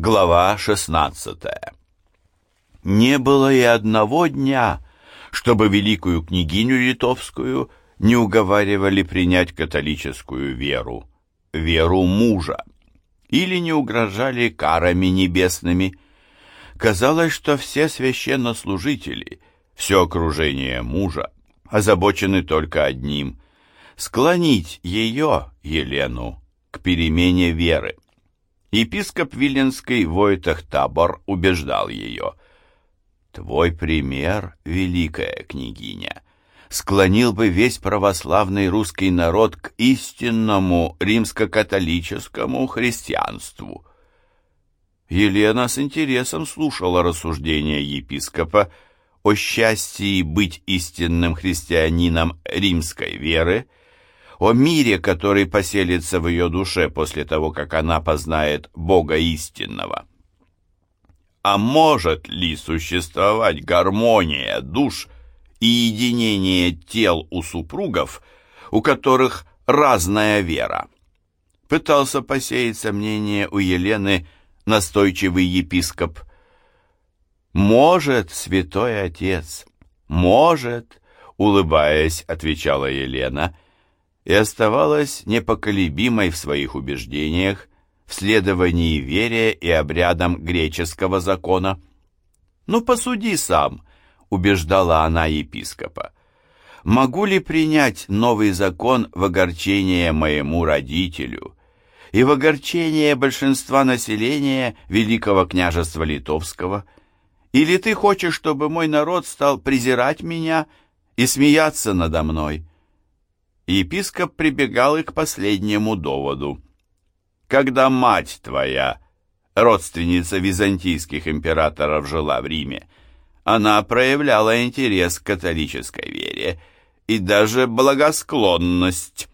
Глава 16 Не было и одного дня, чтобы великую княгиню литовскую не уговаривали принять католическую веру, веру мужа, или не угрожали карами небесными. Казалось, что все священнослужители, все окружение мужа, озабочены только одним — склонить ее, Елену, к перемене веры. Епископ Виленский Войтах Табор убеждал ее. «Твой пример, великая княгиня, склонил бы весь православный русский народ к истинному римско-католическому христианству». Елена с интересом слушала рассуждения епископа о счастье быть истинным христианином римской веры, о мире, который поселится в ее душе после того, как она познает Бога истинного. А может ли существовать гармония душ и единение тел у супругов, у которых разная вера? Пытался посеять сомнение у Елены настойчивый епископ. «Может, святой отец, может», — улыбаясь, отвечала Елена, — и оставалась непоколебимой в своих убеждениях, в следовании вере и обрядам греческого закона. «Ну, посуди сам», — убеждала она епископа. «Могу ли принять новый закон в огорчение моему родителю и в огорчение большинства населения Великого княжества Литовского? Или ты хочешь, чтобы мой народ стал презирать меня и смеяться надо мной?» Епископ прибегал и к последнему доводу. Когда мать твоя, родственница византийских императоров, жила в Риме, она проявляла интерес к католической вере и даже благосклонность.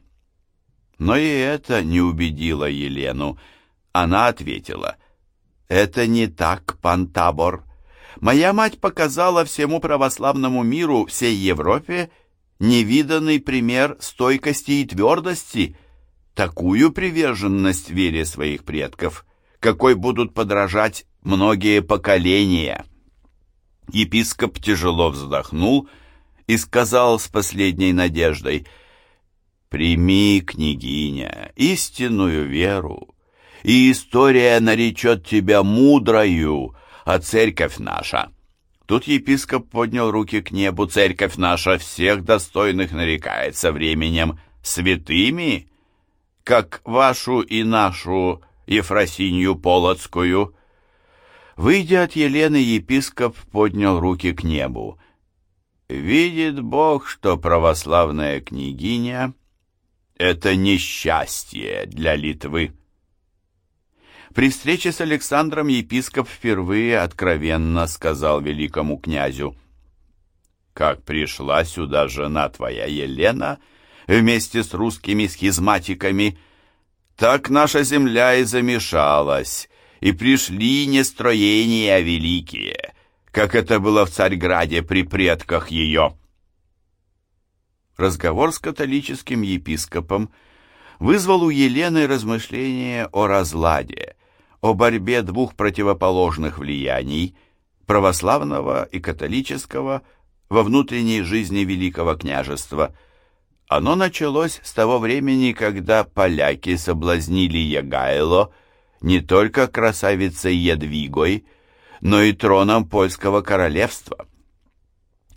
Но и это не убедило Елену. Она ответила, «Это не так, пан Табор. Моя мать показала всему православному миру, всей Европе, невиданный пример стойкости и твердости, такую приверженность вере своих предков, какой будут подражать многие поколения. Епископ тяжело вздохнул и сказал с последней надеждой, «Прими, княгиня, истинную веру, и история наречет тебя мудрою, а церковь наша Тут епископ поднял руки к небу. Церковь наша всех достойных нарекает со временем святыми, как вашу и нашу Ефросинью Полоцкую. Выйдя от Елены, епископ поднял руки к небу. Видит Бог, что православная княгиня — это несчастье для Литвы. При встрече с Александром епископ впервые откровенно сказал великому князю, «Как пришла сюда жена твоя Елена вместе с русскими схизматиками, так наша земля и замешалась, и пришли нестроения великие, как это было в Царьграде при предках ее». Разговор с католическим епископом вызвал у Елены размышления о разладе, о борьбе двух противоположных влияний, православного и католического, во внутренней жизни Великого княжества. Оно началось с того времени, когда поляки соблазнили Ягайло не только красавицей Едвигой, но и троном польского королевства.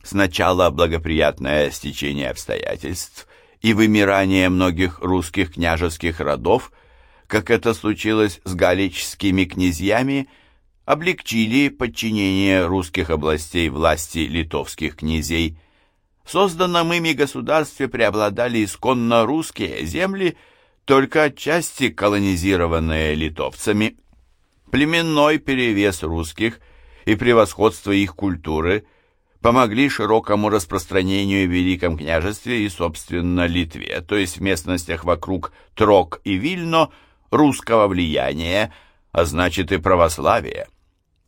Сначала благоприятное стечение обстоятельств и вымирание многих русских княжеских родов – как это случилось с галическими князьями, облегчили подчинение русских областей власти литовских князей. В созданном ими государстве преобладали исконно русские земли, только отчасти колонизированные литовцами. Племенной перевес русских и превосходство их культуры помогли широкому распространению в Великом княжестве и, собственно, Литве, то есть в местностях вокруг Трок и Вильно – русского влияния, а значит и православия.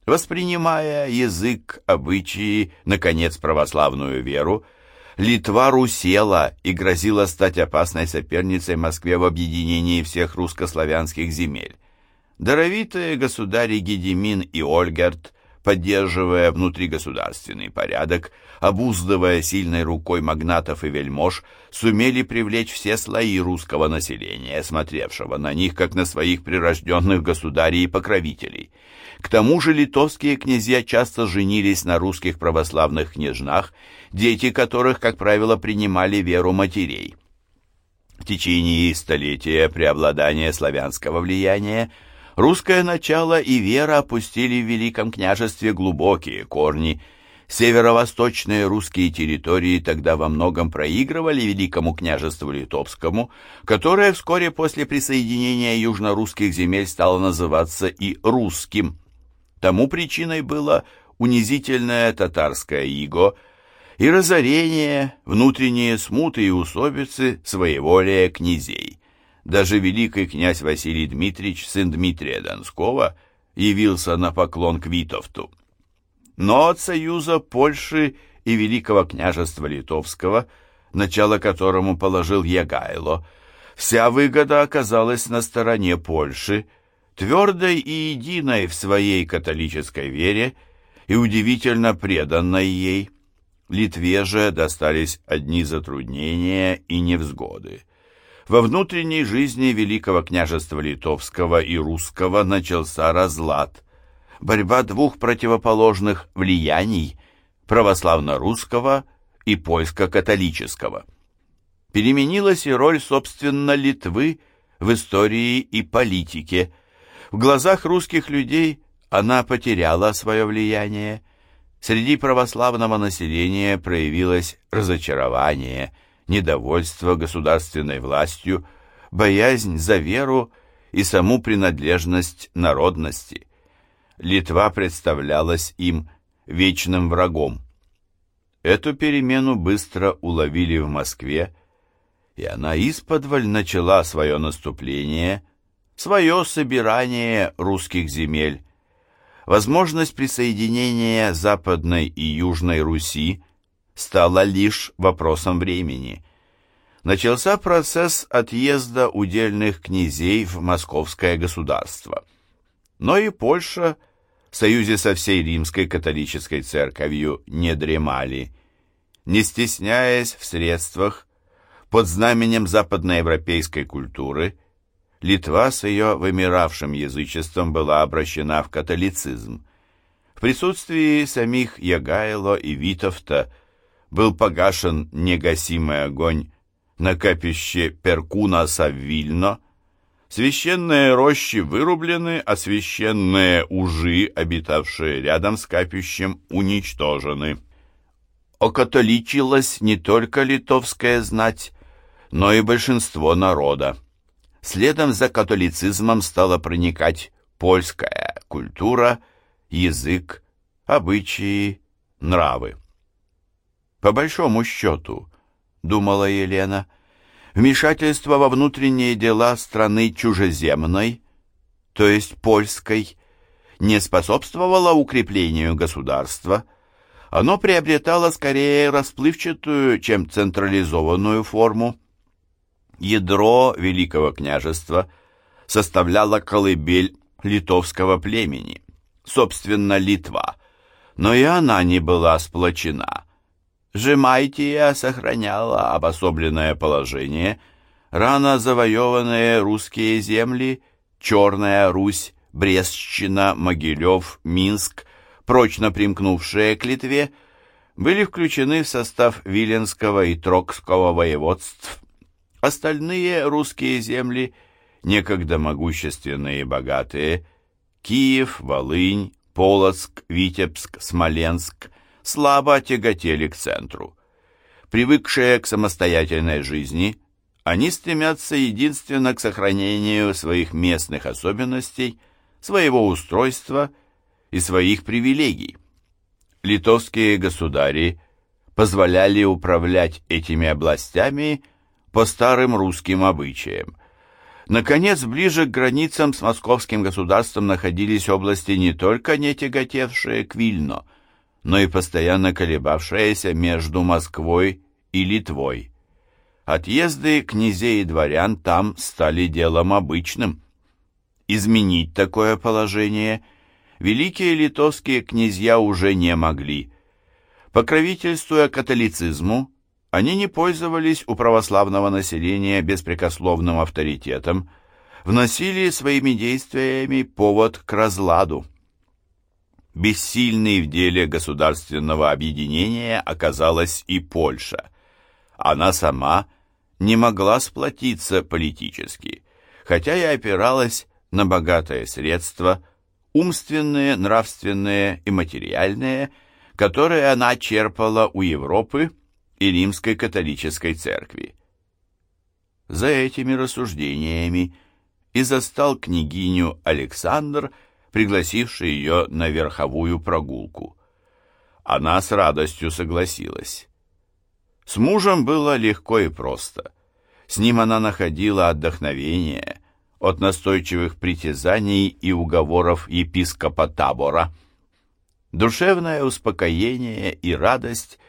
Воспринимая язык, обычаи, наконец, православную веру, Литва русела и грозила стать опасной соперницей Москве в объединении всех русско-славянских земель. Даровитые государи Гедемин и Ольгерт, поддерживая внутригосударственный порядок, обуздывая сильной рукой магнатов и вельмож, сумели привлечь все слои русского населения, смотревшего на них как на своих прирожденных государей и покровителей. К тому же литовские князья часто женились на русских православных княжнах, дети которых, как правило, принимали веру матерей. В течение столетия преобладания славянского влияния русское начало и вера опустили в Великом княжестве глубокие корни. Северо-восточные русские территории тогда во многом проигрывали Великому княжеству Литовскому, которое вскоре после присоединения южно-русских земель стало называться и русским. Тому причиной было унизительное татарское иго – и разорение, внутренние смуты и усобицы, своеволия князей. Даже великий князь Василий Дмитриевич, сын Дмитрия Донского, явился на поклон к Витовту. Но от союза Польши и Великого княжества Литовского, начало которому положил Ягайло, вся выгода оказалась на стороне Польши, твердой и единой в своей католической вере и удивительно преданной ей – Литве же достались одни затруднения и невзгоды. Во внутренней жизни Великого княжества Литовского и Русского начался разлад. Борьба двух противоположных влияний – православно-русского и польско-католического. Переменилась и роль, собственно, Литвы в истории и политике. В глазах русских людей она потеряла свое влияние – Среди православного населения проявилось разочарование, недовольство государственной властью, боязнь за веру и саму принадлежность народности. Литва представлялась им вечным врагом. Эту перемену быстро уловили в Москве, и она исподволь начала свое наступление, свое собирание русских земель, Возможность присоединения Западной и Южной Руси стала лишь вопросом времени. Начался процесс отъезда удельных князей в московское государство. Но и Польша в союзе со всей римской католической церковью не дремали. Не стесняясь в средствах, под знаменем западноевропейской культуры – Литва с ее вымиравшим язычеством была обращена в католицизм. В присутствии самих Ягайло и Витовта был погашен негасимый огонь на капище Перкуна Саввильно, священные рощи вырублены, а священные ужи, обитавшие рядом с капищем, уничтожены. Окатоличилась не только литовская знать, но и большинство народа. Следом за католицизмом стала проникать польская культура, язык, обычаи, нравы. По большому счету, думала Елена, вмешательство во внутренние дела страны чужеземной, то есть польской, не способствовало укреплению государства, оно приобретало скорее расплывчатую, чем централизованную форму. Ядро Великого княжества составляла колыбель литовского племени, собственно, Литва, но и она не была сплочена. Жемайтия сохраняла обособленное положение, рано завоеванные русские земли, Черная Русь, Брестщина, Могилев, Минск, прочно примкнувшие к Литве, были включены в состав Виленского и Трокского воеводств. Остальные русские земли, некогда могущественные и богатые, Киев, Волынь, Полоцк, Витебск, Смоленск, слабо тяготели к центру. Привыкшие к самостоятельной жизни, они стремятся единственно к сохранению своих местных особенностей, своего устройства и своих привилегий. Литовские государи позволяли управлять этими областями по старым русским обычаям. Наконец, ближе к границам с московским государством находились области не только не тяготевшие к Вильно, но и постоянно колебавшиеся между Москвой и Литвой. Отъезды князей и дворян там стали делом обычным. Изменить такое положение великие литовские князья уже не могли. Покровительствуя католицизму, они не пользовались у православного населения беспрекословным авторитетом, вносили своими действиями повод к разладу. Бессильной в деле государственного объединения оказалась и Польша. Она сама не могла сплотиться политически, хотя и опиралась на богатые средства, умственные, нравственные и материальные, которые она черпала у Европы и Римской католической церкви. За этими рассуждениями и застал княгиню Александр, пригласивший ее на верховую прогулку. Она с радостью согласилась. С мужем было легко и просто. С ним она находила отдохновение от настойчивых притязаний и уговоров епископа Табора. Душевное успокоение и радость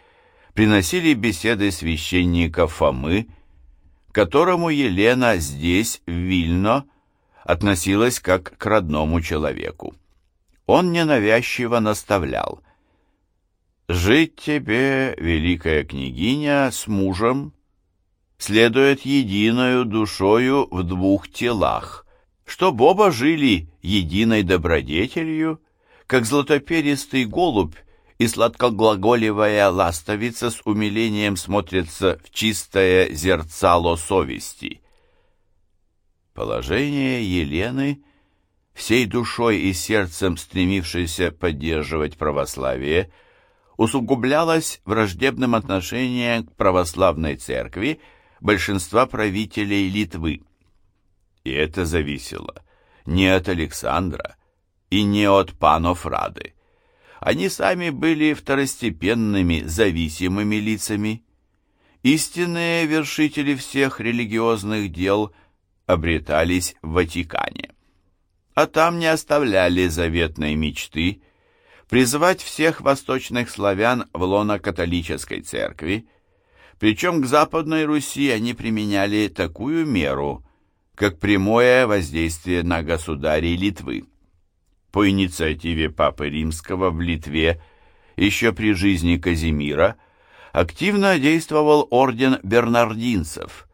приносили беседы священника Фомы, которому Елена здесь, в Вильно, относилась как к родному человеку. Он ненавязчиво наставлял. «Жить тебе, великая княгиня, с мужем, следует единою душою в двух телах, чтоб оба жили единой добродетелью, как златоперистый голубь и сладкоглаголивая ластовица с умилением смотрится в чистое зерцало совести. Положение Елены, всей душой и сердцем стремившейся поддерживать православие, усугублялось враждебным отношением к православной церкви большинства правителей Литвы. И это зависело не от Александра и не от панов Рады. Они сами были второстепенными зависимыми лицами. Истинные вершители всех религиозных дел обретались в Ватикане. А там не оставляли заветной мечты призвать всех восточных славян в лоно католической церкви, причем к Западной Руси они применяли такую меру, как прямое воздействие на государей Литвы по инициативе Папы Римского в Литве еще при жизни Казимира активно действовал орден бернардинцев,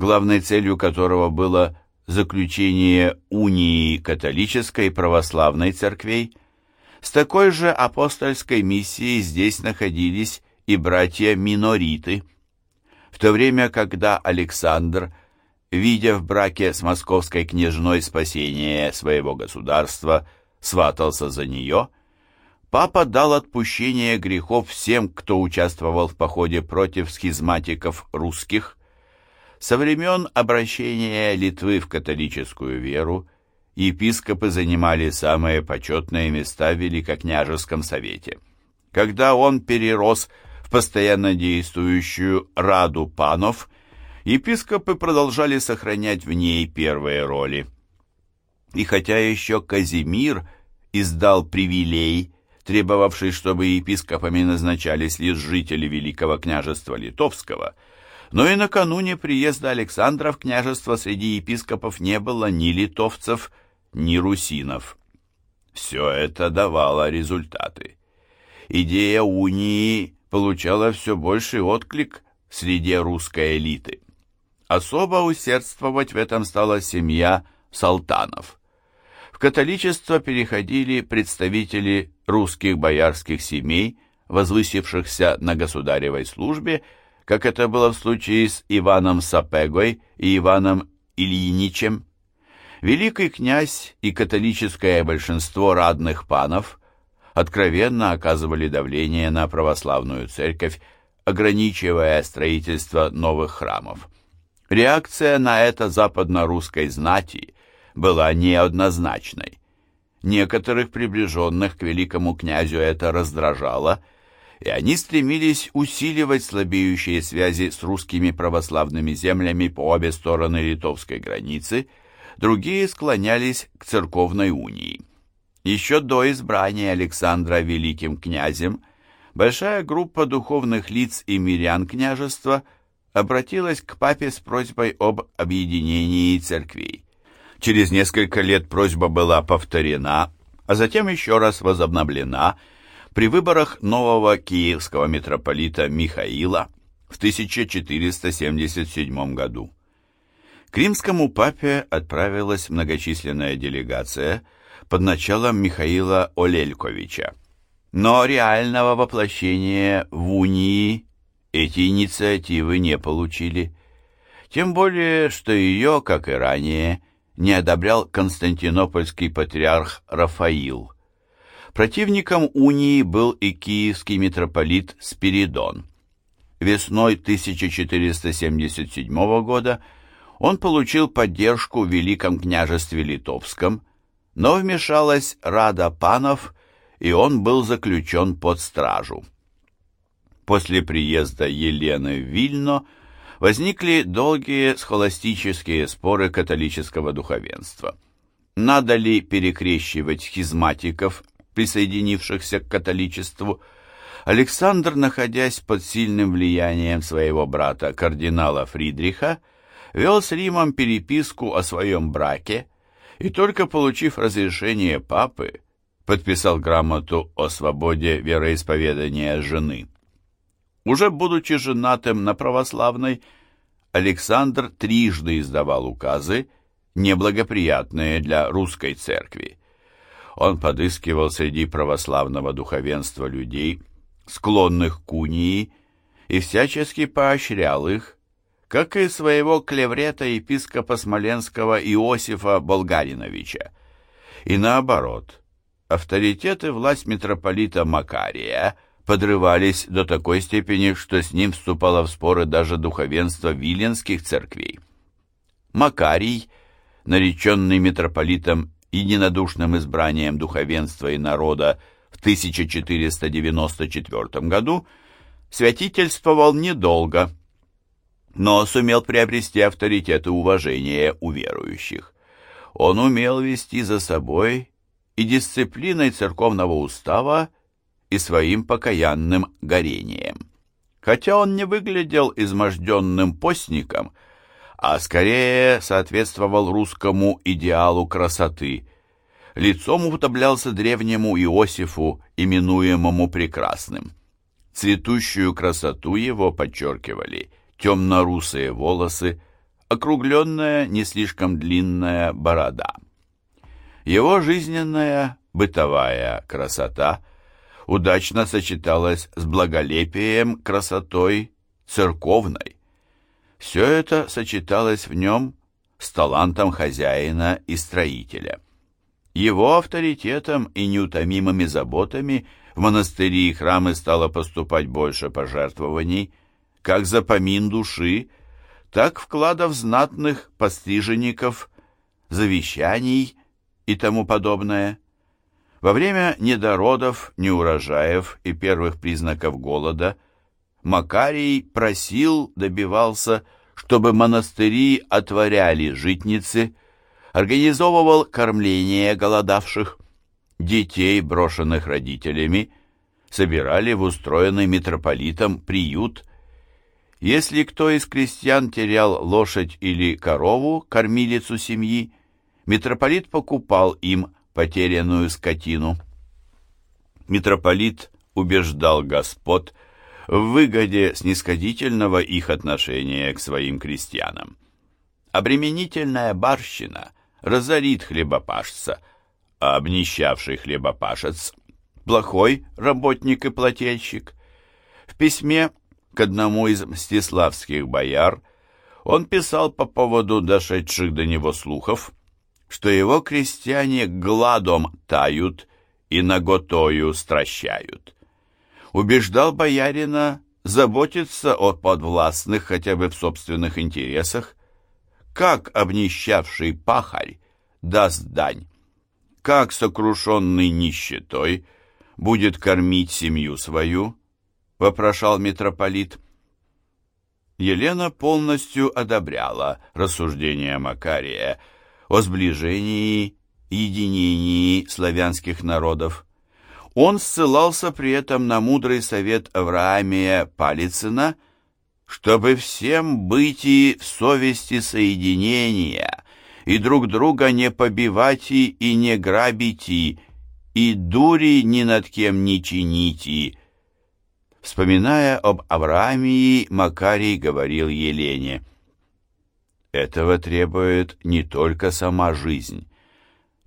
главной целью которого было заключение унии католической и православной церквей. С такой же апостольской миссией здесь находились и братья-минориты. В то время, когда Александр, видя в браке с московской княжной спасение своего государства, сватался за нее, папа дал отпущение грехов всем, кто участвовал в походе против схизматиков русских. Со времен обращения Литвы в католическую веру епископы занимали самые почетные места в Великокняжеском совете. Когда он перерос в постоянно действующую Раду панов, епископы продолжали сохранять в ней первые роли. И хотя еще Казимир издал привилей, требовавший, чтобы епископами назначались лишь жители Великого княжества Литовского, но и накануне приезда Александра в княжество среди епископов не было ни литовцев, ни русинов. Все это давало результаты. Идея унии получала все больший отклик среди русской элиты. Особо усердствовать в этом стала семья Салтанов – католичество переходили представители русских боярских семей, возвысившихся на государевой службе, как это было в случае с Иваном Сапегой и Иваном Ильиничем. Великий князь и католическое большинство радных панов откровенно оказывали давление на православную церковь, ограничивая строительство новых храмов. Реакция на это западно-русской знати – была неоднозначной. Некоторых приближенных к великому князю это раздражало, и они стремились усиливать слабеющие связи с русскими православными землями по обе стороны литовской границы, другие склонялись к церковной унии. Еще до избрания Александра великим князем большая группа духовных лиц и мирян княжества обратилась к папе с просьбой об объединении церквей. Через несколько лет просьба была повторена, а затем еще раз возобновлена при выборах нового киевского митрополита Михаила в 1477 году. К римскому папе отправилась многочисленная делегация под началом Михаила Олельковича. Но реального воплощения в унии эти инициативы не получили. Тем более, что ее, как и ранее, не одобрял константинопольский патриарх Рафаил. Противником унии был и киевский митрополит Спиридон. Весной 1477 года он получил поддержку в Великом княжестве Литовском, но вмешалась Рада панов, и он был заключен под стражу. После приезда Елены в Вильно возникли долгие схоластические споры католического духовенства. Надо ли перекрещивать схизматиков, присоединившихся к католичеству, Александр, находясь под сильным влиянием своего брата, кардинала Фридриха, вел с Римом переписку о своем браке и только получив разрешение папы, подписал грамоту о свободе вероисповедания жены. Уже будучи женатым на православной, Александр трижды издавал указы, неблагоприятные для русской церкви. Он подыскивал среди православного духовенства людей, склонных к унии, и всячески поощрял их, как и своего клеврета епископа Смоленского Иосифа Болгариновича. И наоборот, авторитет и власть митрополита Макария подрывались до такой степени, что с ним вступало в споры даже духовенство виленских церквей. Макарий, нареченный митрополитом единодушным избранием духовенства и народа в 1494 году, святительствовал недолго – но сумел приобрести авторитет и уважение у верующих. Он умел вести за собой и дисциплиной церковного устава, и своим покаянным горением. Хотя он не выглядел изможденным постником, а скорее соответствовал русскому идеалу красоты. Лицом уподоблялся древнему Иосифу, именуемому прекрасным. Цветущую красоту его подчеркивали – темно-русые волосы, округленная, не слишком длинная борода. Его жизненная, бытовая красота удачно сочеталась с благолепием, красотой церковной. Все это сочеталось в нем с талантом хозяина и строителя. Его авторитетом и неутомимыми заботами в монастыри и храмы стало поступать больше пожертвований, как за помин души, так вкладов знатных постриженников, завещаний и тому подобное. Во время недородов, неурожаев и первых признаков голода Макарий просил, добивался, чтобы монастыри отворяли житницы, организовывал кормление голодавших, детей, брошенных родителями, собирали в устроенный митрополитом приют если кто из крестьян терял лошадь или корову, кормилицу семьи, митрополит покупал им потерянную скотину. Митрополит убеждал господ в выгоде снисходительного их отношения к своим крестьянам. Обременительная барщина разорит хлебопашца, а обнищавший хлебопашец – плохой работник и плательщик. В письме к одному из мстиславских бояр, он писал по поводу дошедших до него слухов, что его крестьяне гладом тают и наготою стращают. Убеждал боярина заботиться о подвластных хотя бы в собственных интересах, как обнищавший пахарь даст дань, как сокрушенный нищетой будет кормить семью свою, вопрошал митрополит. Елена полностью одобряла рассуждения Макария о сближении, единении славянских народов. Он ссылался при этом на мудрый совет Авраамия Палицына, чтобы всем быть и в совести соединения и друг друга не побивать и, не грабить и дури ни над кем не чините». Вспоминая об Авраамии, Макарий говорил Елене, «Этого требует не только сама жизнь,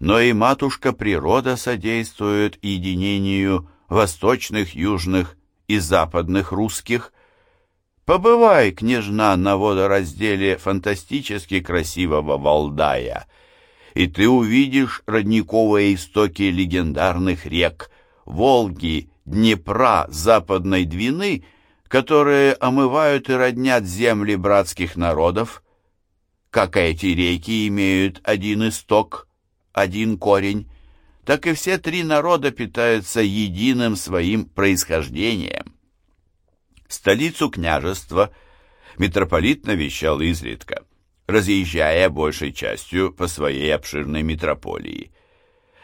но и матушка природа содействует единению восточных, южных и западных русских. Побывай, княжна, на водоразделе фантастически красивого Валдая, и ты увидишь родниковые истоки легендарных рек Волги, Днепра, Западной Двины, которые омывают и роднят земли братских народов, как эти реки имеют один исток, один корень, так и все три народа питаются единым своим происхождением. Столицу княжества митрополит навещал изредка, разъезжая большей частью по своей обширной митрополии –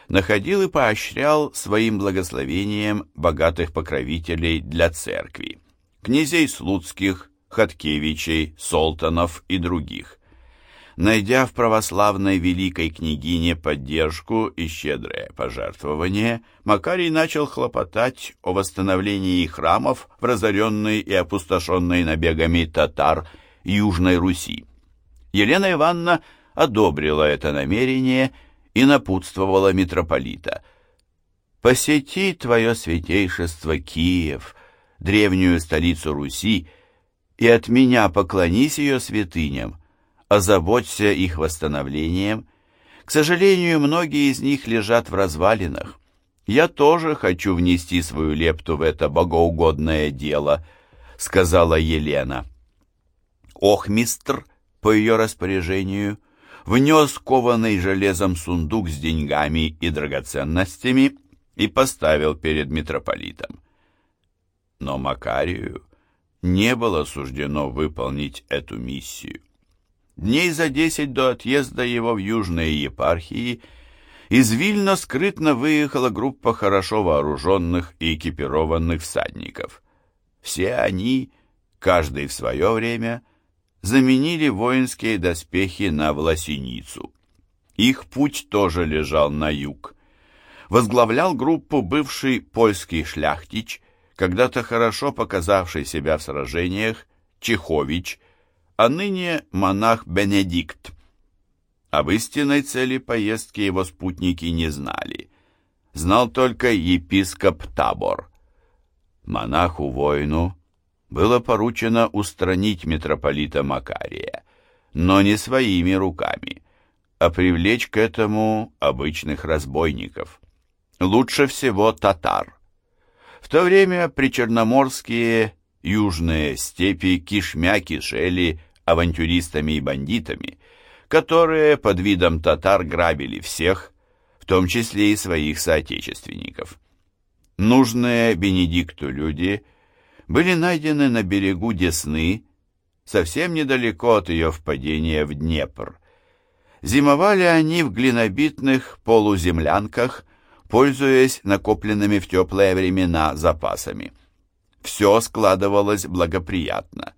находил и поощрял своим благословением богатых покровителей для церкви, князей Слуцких, Хаткевичей, Солтанов и других. Найдя в православной великой княгине поддержку и щедрое пожертвование, Макарий начал хлопотать о восстановлении храмов в разоренной и опустошенной набегами татар Южной Руси. Елена Ивановна одобрила это намерение – и напутствовала митрополита. «Посети твое святейшество Киев, древнюю столицу Руси, и от меня поклонись ее святыням, озаботься их восстановлением. К сожалению, многие из них лежат в развалинах. Я тоже хочу внести свою лепту в это богоугодное дело», — сказала Елена. Охмистр, по ее распоряжению, — внес кованый железом сундук с деньгами и драгоценностями и поставил перед митрополитом. Но Макарию не было суждено выполнить эту миссию. Дней за десять до отъезда его в южные епархии из Вильна скрытно выехала группа хорошо вооруженных и экипированных всадников. Все они, каждый в свое время, заменили воинские доспехи на власеницу. Их путь тоже лежал на юг. Возглавлял группу бывший польский шляхтич, когда-то хорошо показавший себя в сражениях, Чехович, а ныне монах Бенедикт. Об истинной цели поездки его спутники не знали. Знал только епископ Табор. Монаху-воину было поручено устранить митрополита Макария, но не своими руками, а привлечь к этому обычных разбойников. Лучше всего татар. В то время причерноморские южные степи кишмя кишели авантюристами и бандитами, которые под видом татар грабили всех, в том числе и своих соотечественников. Нужные Бенедикту люди – были найдены на берегу Десны, совсем недалеко от ее впадения в Днепр. Зимовали они в глинобитных полуземлянках, пользуясь накопленными в теплые времена запасами. Все складывалось благоприятно.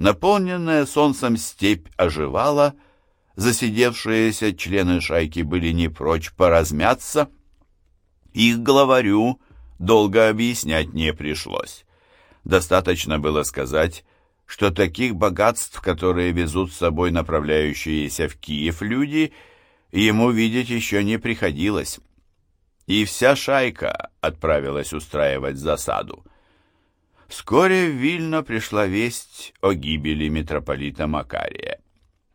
Наполненная солнцем степь оживала, засидевшиеся члены шайки были не прочь поразмяться. Их главарю долго объяснять не пришлось. Достаточно было сказать, что таких богатств, которые везут с собой направляющиеся в Киев люди, ему видеть еще не приходилось. И вся шайка отправилась устраивать засаду. Вскоре в Вильно пришла весть о гибели митрополита Макария.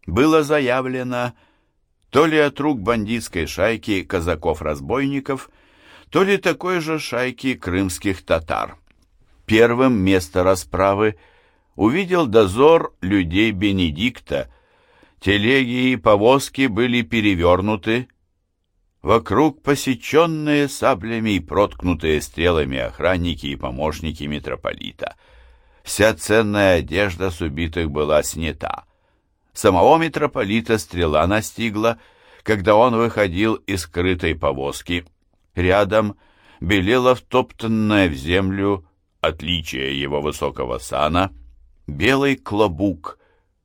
Было заявлено то ли от рук бандитской шайки казаков-разбойников, то ли такой же шайки крымских татар. Первым место расправы увидел дозор людей Бенедикта. Телеги и повозки были перевернуты. Вокруг посеченные саблями и проткнутые стрелами охранники и помощники митрополита. Вся ценная одежда с убитых была снята. Самого митрополита стрела настигла, когда он выходил из скрытой повозки. Рядом белела втоптанная в землю отличие его высокого сана, белый клобук,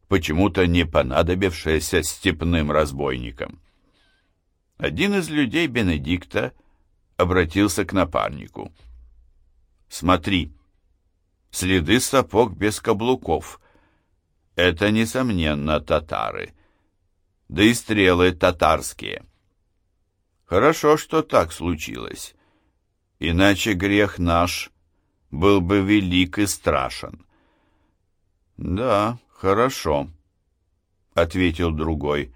почему-то не понадобившееся степным разбойникам. Один из людей Бенедикта обратился к напарнику. «Смотри, следы сапог без каблуков. Это, несомненно, татары. Да и стрелы татарские. Хорошо, что так случилось. Иначе грех наш был бы велик и страшен». «Да, хорошо», — ответил другой.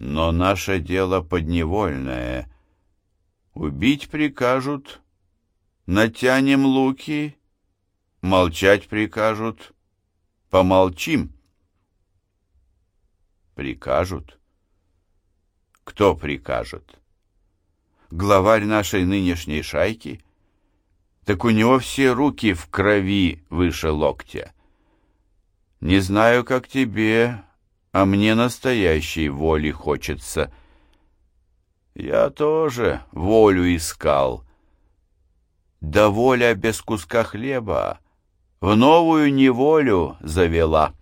«Но наше дело подневольное. Убить прикажут, натянем луки, молчать прикажут, помолчим». «Прикажут? Кто прикажет? Главарь нашей нынешней шайки?» так у него все руки в крови выше локтя. Не знаю, как тебе, а мне настоящей воли хочется. Я тоже волю искал. Да воля без куска хлеба в новую неволю завела.